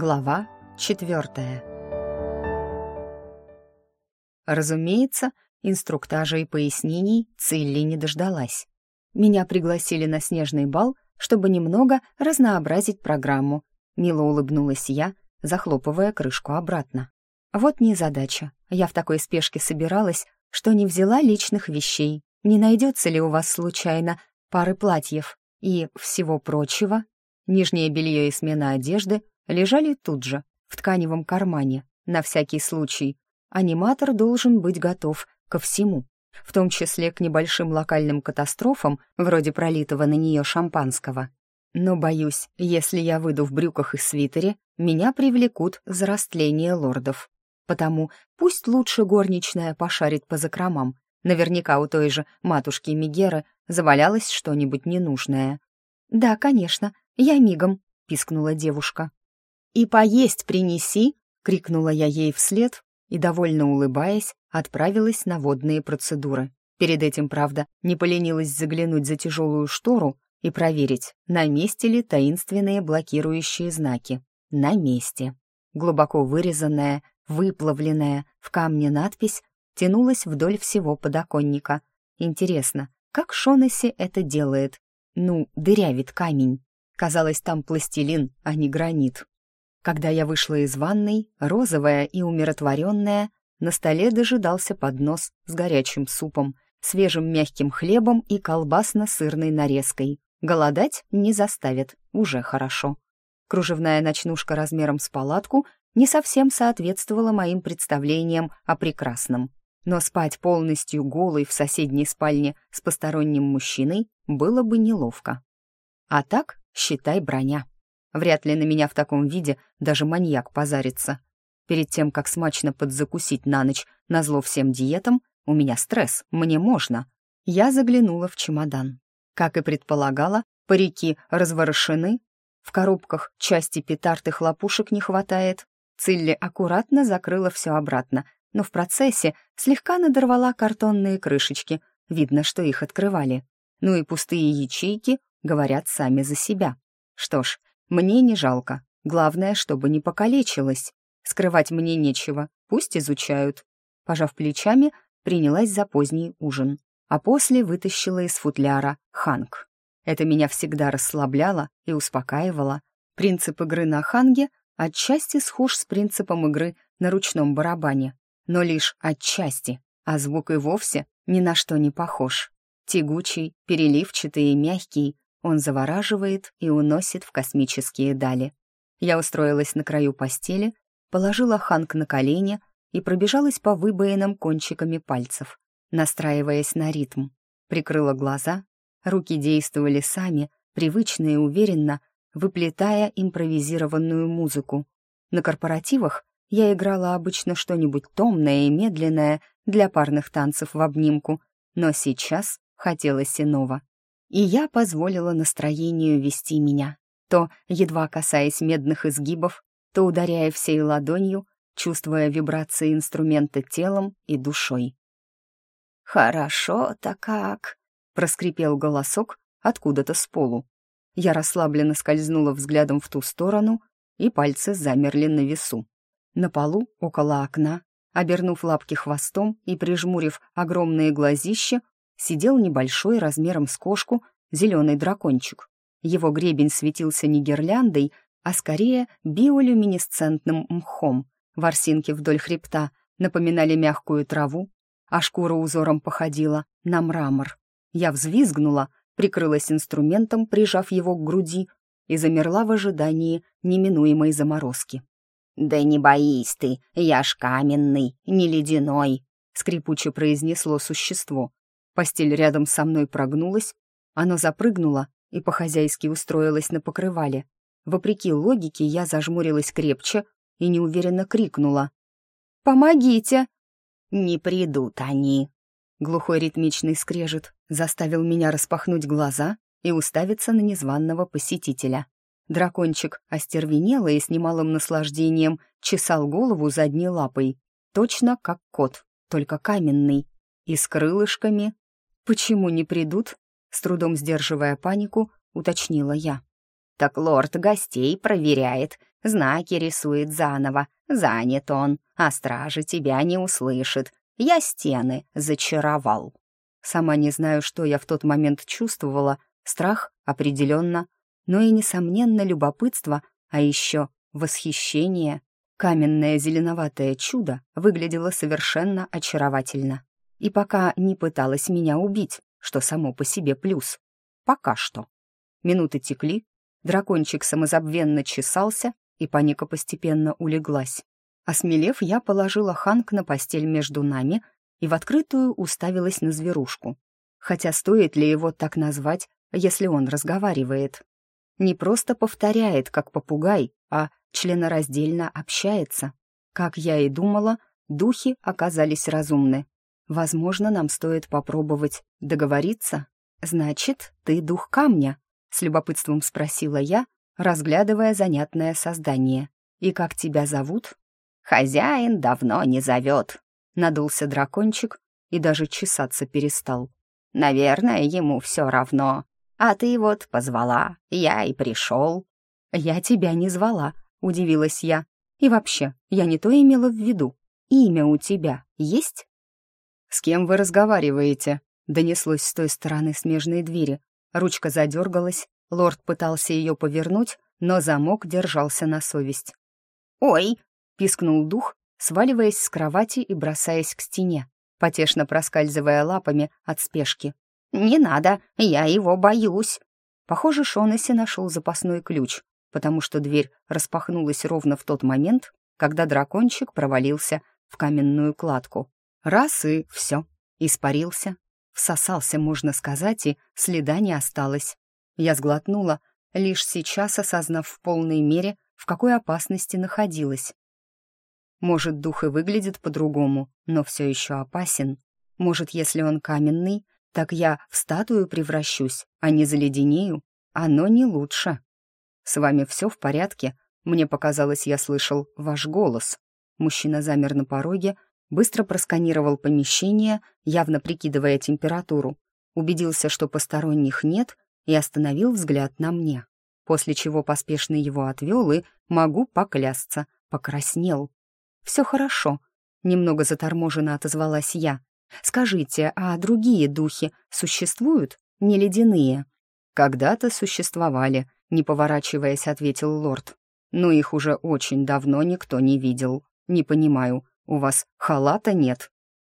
Глава четвертая. Разумеется, инструктажа и пояснений Цилли не дождалась. Меня пригласили на снежный бал, чтобы немного разнообразить программу. Мило улыбнулась я, захлопывая крышку обратно. Вот незадача. Я в такой спешке собиралась, что не взяла личных вещей. Не найдется ли у вас случайно пары платьев и всего прочего? Нижнее белье и смена одежды лежали тут же, в тканевом кармане, на всякий случай. Аниматор должен быть готов ко всему, в том числе к небольшим локальным катастрофам, вроде пролитого на нее шампанского. Но, боюсь, если я выйду в брюках и свитере, меня привлекут за растление лордов. Потому пусть лучше горничная пошарит по закромам. Наверняка у той же матушки Мигеры завалялось что-нибудь ненужное. «Да, конечно, я мигом», — пискнула девушка. «И поесть принеси!» — крикнула я ей вслед и, довольно улыбаясь, отправилась на водные процедуры. Перед этим, правда, не поленилась заглянуть за тяжелую штору и проверить, на месте ли таинственные блокирующие знаки. На месте. Глубоко вырезанная, выплавленная в камне надпись тянулась вдоль всего подоконника. Интересно, как Шонесси это делает? Ну, дырявит камень. Казалось, там пластилин, а не гранит. Когда я вышла из ванной, розовая и умиротворенная, на столе дожидался поднос с горячим супом, свежим мягким хлебом и колбасно-сырной нарезкой. Голодать не заставит, уже хорошо. Кружевная ночнушка размером с палатку не совсем соответствовала моим представлениям о прекрасном. Но спать полностью голой в соседней спальне с посторонним мужчиной было бы неловко. А так, считай, броня. Вряд ли на меня в таком виде даже маньяк позарится. Перед тем, как смачно подзакусить на ночь назло всем диетам, у меня стресс, мне можно. Я заглянула в чемодан. Как и предполагала, парики разворошены, в коробках части петард и хлопушек не хватает. Цилли аккуратно закрыла все обратно, но в процессе слегка надорвала картонные крышечки, видно, что их открывали. Ну и пустые ячейки говорят сами за себя. Что ж, мне не жалко. Главное, чтобы не покалечилась. Скрывать мне нечего, пусть изучают. Пожав плечами, принялась за поздний ужин. А после вытащила из футляра ханг. Это меня всегда расслабляло и успокаивало. Принцип игры на ханге отчасти схож с принципом игры на ручном барабане, но лишь отчасти, а звук и вовсе ни на что не похож. Тягучий, переливчатый и мягкий, он завораживает и уносит в космические дали. Я устроилась на краю постели, положила Ханк на колени и пробежалась по выбоинам кончиками пальцев, настраиваясь на ритм. Прикрыла глаза, руки действовали сами, привычно и уверенно, выплетая импровизированную музыку. На корпоративах я играла обычно что-нибудь томное и медленное для парных танцев в обнимку, но сейчас хотелось иного и я позволила настроению вести меня, то едва касаясь медных изгибов, то ударяя всей ладонью, чувствуя вибрации инструмента телом и душой. «Хорошо-то как!» — проскрипел голосок откуда-то с полу. Я расслабленно скользнула взглядом в ту сторону, и пальцы замерли на весу. На полу, около окна, обернув лапки хвостом и прижмурив огромные глазища, сидел небольшой размером с кошку зеленый дракончик. Его гребень светился не гирляндой, а скорее биолюминесцентным мхом. Ворсинки вдоль хребта напоминали мягкую траву, а шкура узором походила на мрамор. Я взвизгнула, прикрылась инструментом, прижав его к груди, и замерла в ожидании неминуемой заморозки. «Да не боись ты, я ж каменный, не ледяной», — скрипуче произнесло существо. Постель рядом со мной прогнулась, оно запрыгнуло и по-хозяйски устроилось на покрывале. Вопреки логике, я зажмурилась крепче и неуверенно крикнула. «Помогите!» «Не придут они!» Глухой ритмичный скрежет заставил меня распахнуть глаза и уставиться на незваного посетителя. Дракончик остервенело и с немалым наслаждением чесал голову задней лапой, точно как кот, только каменный, и с крылышками «Почему не придут?» С трудом сдерживая панику, уточнила я. «Так лорд гостей проверяет. знаки рисует заново. Занят он, а стража тебя не услышит. Я стены зачаровал. Сама не знаю, что я в тот момент чувствовала. Страх определенно, но и, несомненно, любопытство, а еще восхищение. Каменное зеленоватое чудо выглядело совершенно очаровательно. И пока не пыталась меня убить, что само по себе плюс. Пока что. Минуты текли, дракончик самозабвенно чесался, и паника постепенно улеглась. Осмелев, я положила Ханк на постель между нами и в открытую уставилась на зверушку. Хотя стоит ли его так назвать, если он разговаривает? Не просто повторяет, как попугай, а членораздельно общается. Как я и думала, духи оказались разумны. Возможно, нам стоит попробовать договориться. Значит, ты дух камня? С любопытством спросила я, разглядывая занятное создание. И как тебя зовут? Хозяин давно не зовет. Надулся дракончик и даже чесаться перестал. Наверное, ему все равно. А ты вот позвала, я и пришел. Я тебя не звала, удивилась я. И вообще, я не то имела в виду. Имя у тебя есть? «С кем вы разговариваете?» — донеслось с той стороны смежной двери. Ручка задергалась, лорд пытался ее повернуть, но замок держался на совесть. «Ой!» — пискнул дух, сваливаясь с кровати и бросаясь к стене, потешно проскальзывая лапами от спешки. «Не надо, я его боюсь!» Похоже, Шонесси нашел запасной ключ, потому что дверь распахнулась ровно в тот момент, когда дракончик провалился в каменную кладку. Раз и все, испарился, всосался, можно сказать, и следа не осталось. Я сглотнула, лишь сейчас осознав в полной мере, в какой опасности находилась. Может, дух и выглядит по-другому, но все еще опасен. Может, если он каменный, так я в статую превращусь, а не заледенею. Оно не лучше. С вами все в порядке? Мне показалось, я слышал ваш голос. Мужчина замер на пороге, быстро просканировал помещение, явно прикидывая температуру, убедился, что посторонних нет, и остановил взгляд на мне, после чего поспешно его отвел и, могу поклясться, покраснел. «Все хорошо», — немного заторможенно отозвалась я. «Скажите, а другие духи существуют, не ледяные?» «Когда-то существовали», — не поворачиваясь, ответил лорд. «Но их уже очень давно никто не видел. Не понимаю, «У вас халата нет?»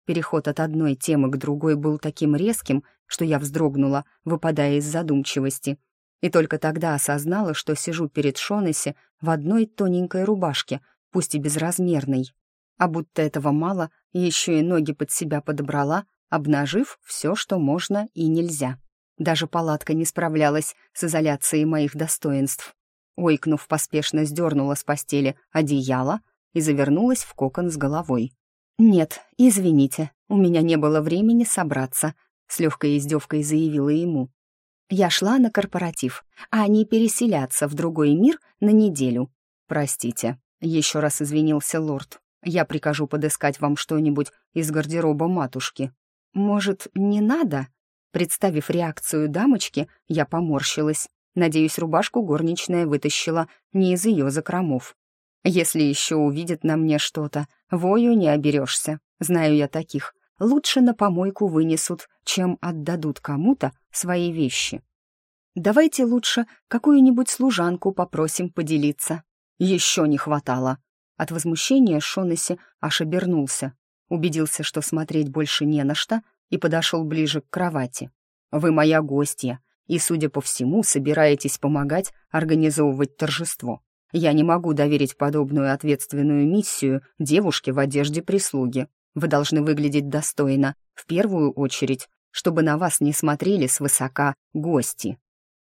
Переход от одной темы к другой был таким резким, что я вздрогнула, выпадая из задумчивости. И только тогда осознала, что сижу перед Шонесси в одной тоненькой рубашке, пусть и безразмерной. А будто этого мало, еще и ноги под себя подобрала, обнажив все, что можно и нельзя. Даже палатка не справлялась с изоляцией моих достоинств. Ойкнув, поспешно сдернула с постели одеяло, и завернулась в кокон с головой. «Нет, извините, у меня не было времени собраться», — с легкой издевкой заявила ему. «Я шла на корпоратив, а не переселяться в другой мир на неделю». «Простите», — еще раз извинился лорд. «Я прикажу подыскать вам что-нибудь из гардероба матушки». «Может, не надо?» Представив реакцию дамочки, я поморщилась. Надеюсь, рубашку горничная вытащила не из ее закромов. Если еще увидит на мне что-то, вою не оберешься. Знаю я таких. Лучше на помойку вынесут, чем отдадут кому-то свои вещи. Давайте лучше какую-нибудь служанку попросим поделиться. Еще не хватало. От возмущения Шонесси аж обернулся. Убедился, что смотреть больше не на что, и подошел ближе к кровати. «Вы моя гостья, и, судя по всему, собираетесь помогать организовывать торжество. Я не могу доверить подобную ответственную миссию девушке в одежде прислуги. Вы должны выглядеть достойно, в первую очередь, чтобы на вас не смотрели свысока гости».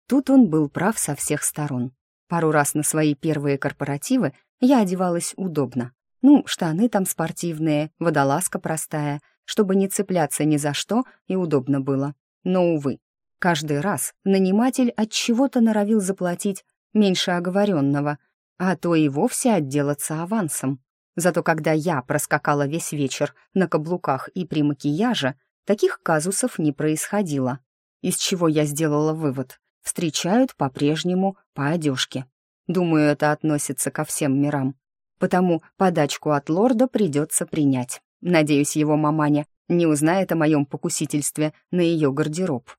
Тут он был прав со всех сторон. Пару раз на свои первые корпоративы я одевалась удобно. Ну, штаны там спортивные, водолазка простая, чтобы не цепляться ни за что и удобно было. Но, увы, каждый раз наниматель от чего-то норовил заплатить меньше оговоренного — а то и вовсе отделаться авансом. Зато когда я проскакала весь вечер на каблуках и при макияже, таких казусов не происходило. Из чего я сделала вывод. Встречают по-прежнему по одежке. Думаю, это относится ко всем мирам. Потому подачку от лорда придется принять. Надеюсь, его маманя не узнает о моем покусительстве на ее гардероб.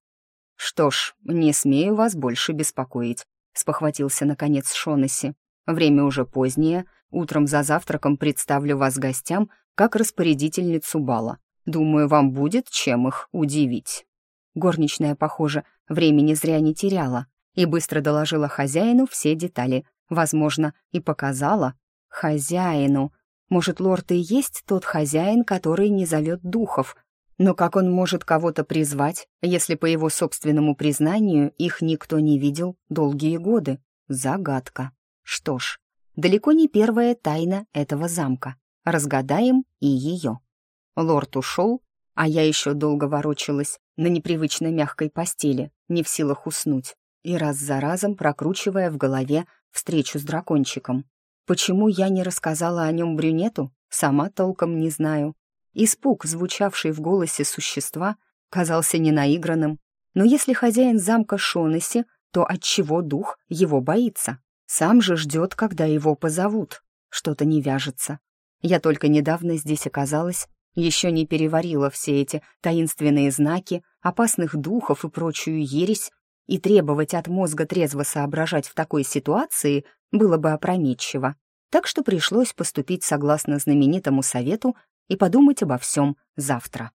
«Что ж, не смею вас больше беспокоить», — спохватился, наконец, Шонесси. «Время уже позднее, утром за завтраком представлю вас гостям как распорядительницу бала. Думаю, вам будет чем их удивить». Горничная, похоже, времени зря не теряла и быстро доложила хозяину все детали, возможно, и показала. Хозяину. Может, лорд и есть тот хозяин, который не зовет духов, но как он может кого-то призвать, если, по его собственному признанию, их никто не видел долгие годы? Загадка. Что ж, далеко не первая тайна этого замка. Разгадаем и ее. Лорд ушел, а я еще долго ворочалась на непривычно мягкой постели, не в силах уснуть, и раз за разом прокручивая в голове встречу с дракончиком. Почему я не рассказала о нем брюнету, сама толком не знаю. Испуг, звучавший в голосе существа, казался ненаигранным. Но если хозяин замка Шонеси, то отчего дух его боится? Сам же ждет, когда его позовут. Что-то не вяжется. Я только недавно здесь оказалась, еще не переварила все эти таинственные знаки, опасных духов и прочую ересь, и требовать от мозга трезво соображать в такой ситуации было бы опрометчиво. Так что пришлось поступить согласно знаменитому совету и подумать обо всем завтра.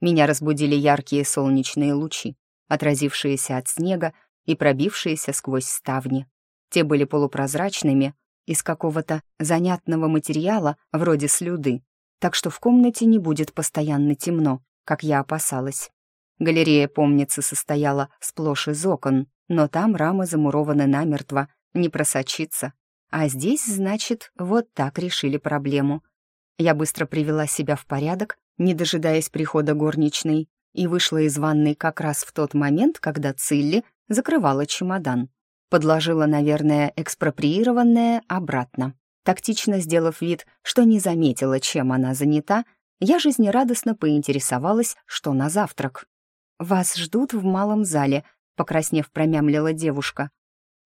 Меня разбудили яркие солнечные лучи, отразившиеся от снега и пробившиеся сквозь ставни. Те были полупрозрачными, из какого-то занятного материала, вроде слюды, так что в комнате не будет постоянно темно, как я опасалась. Галерея, помнится, состояла сплошь из окон, но там рамы замурованы намертво, не просочиться. А здесь, значит, вот так решили проблему. Я быстро привела себя в порядок, не дожидаясь прихода горничной, и вышла из ванной как раз в тот момент, когда Цилли закрывала чемодан. Подложила, наверное, экспроприированное обратно. Тактично сделав вид, что не заметила, чем она занята, я жизнерадостно поинтересовалась, что на завтрак. «Вас ждут в малом зале», — покраснев промямлила девушка.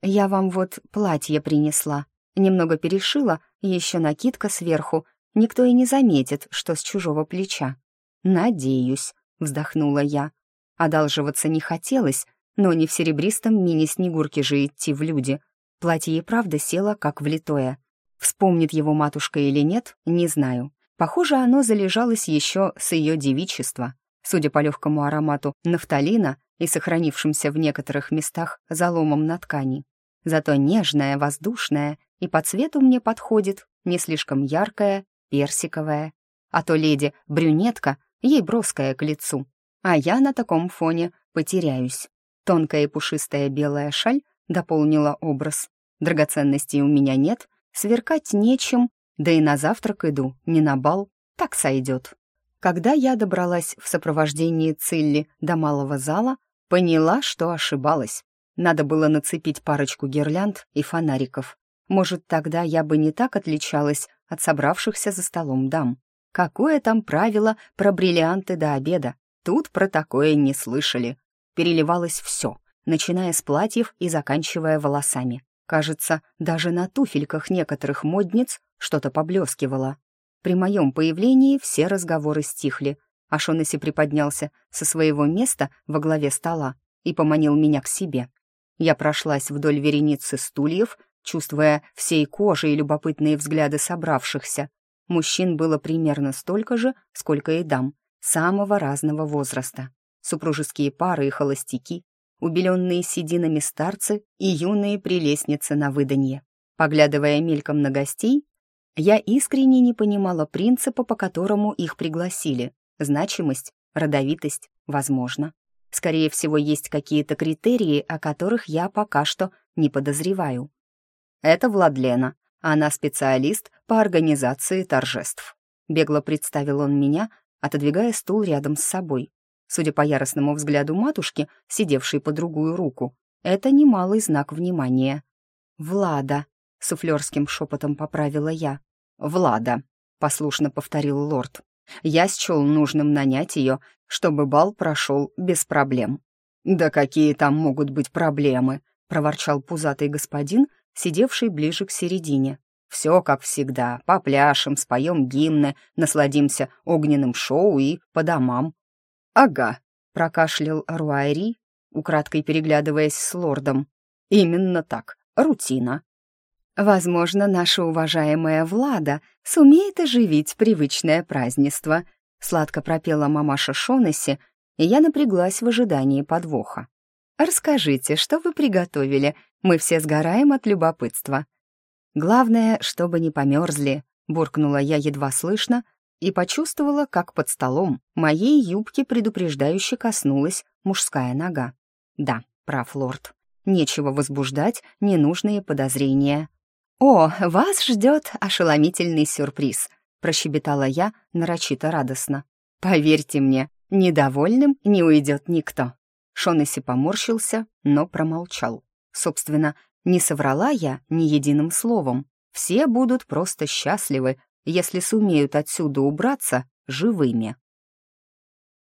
«Я вам вот платье принесла. Немного перешила, еще накидка сверху, Никто и не заметит, что с чужого плеча. «Надеюсь», — вздохнула я. Одалживаться не хотелось, но не в серебристом мини-снегурке же идти в люди. Платье и правда село как влитое. Вспомнит его матушка или нет, не знаю. Похоже, оно залежалось еще с ее девичества. Судя по легкому аромату нафталина и сохранившимся в некоторых местах заломом на ткани. Зато нежная, воздушная и по цвету мне подходит, не слишком яркая персиковая, а то леди брюнетка, ей броская к лицу, а я на таком фоне потеряюсь. Тонкая и пушистая белая шаль дополнила образ. Драгоценностей у меня нет, сверкать нечем, да и на завтрак иду, не на бал, так сойдет. Когда я добралась в сопровождении Цилли до малого зала, поняла, что ошибалась. Надо было нацепить парочку гирлянд и фонариков. Может, тогда я бы не так отличалась от собравшихся за столом дам. Какое там правило про бриллианты до обеда? Тут про такое не слышали. Переливалось все, начиная с платьев и заканчивая волосами. Кажется, даже на туфельках некоторых модниц что-то поблескивало. При моем появлении все разговоры стихли, а Шонесси приподнялся со своего места во главе стола и поманил меня к себе. Я прошлась вдоль вереницы стульев, чувствуя всей кожей любопытные взгляды собравшихся. Мужчин было примерно столько же, сколько и дам, самого разного возраста. Супружеские пары и холостяки, убеленные сединами старцы и юные прелестницы на выданье. Поглядывая мельком на гостей, я искренне не понимала принципа, по которому их пригласили. Значимость, родовитость, возможно. Скорее всего, есть какие-то критерии, о которых я пока что не подозреваю. Это Владлена. Она специалист по организации торжеств. Бегло представил он меня, отодвигая стул рядом с собой. Судя по яростному взгляду матушки, сидевшей по другую руку, это немалый знак внимания. «Влада», — суфлерским шепотом поправила я. «Влада», — послушно повторил лорд. «Я счел нужным нанять ее, чтобы бал прошел без проблем». «Да какие там могут быть проблемы?» — проворчал пузатый господин, сидевший ближе к середине. «Все как всегда, попляшем, споем гимны, насладимся огненным шоу и по домам». «Ага», — прокашлял Руайри, украдкой переглядываясь с лордом. «Именно так, рутина». «Возможно, наша уважаемая Влада сумеет оживить привычное празднество», — сладко пропела мамаша Шонесси, и я напряглась в ожидании подвоха. «Расскажите, что вы приготовили? Мы все сгораем от любопытства». «Главное, чтобы не померзли», — буркнула я едва слышно и почувствовала, как под столом моей юбки предупреждающе коснулась мужская нога. «Да, прав лорд. Нечего возбуждать ненужные подозрения. «О, вас ждет ошеломительный сюрприз», — прощебетала я нарочито радостно. «Поверьте мне, недовольным не уйдет никто». Шонесси поморщился, но промолчал. Собственно, не соврала я ни единым словом. Все будут просто счастливы, если сумеют отсюда убраться живыми.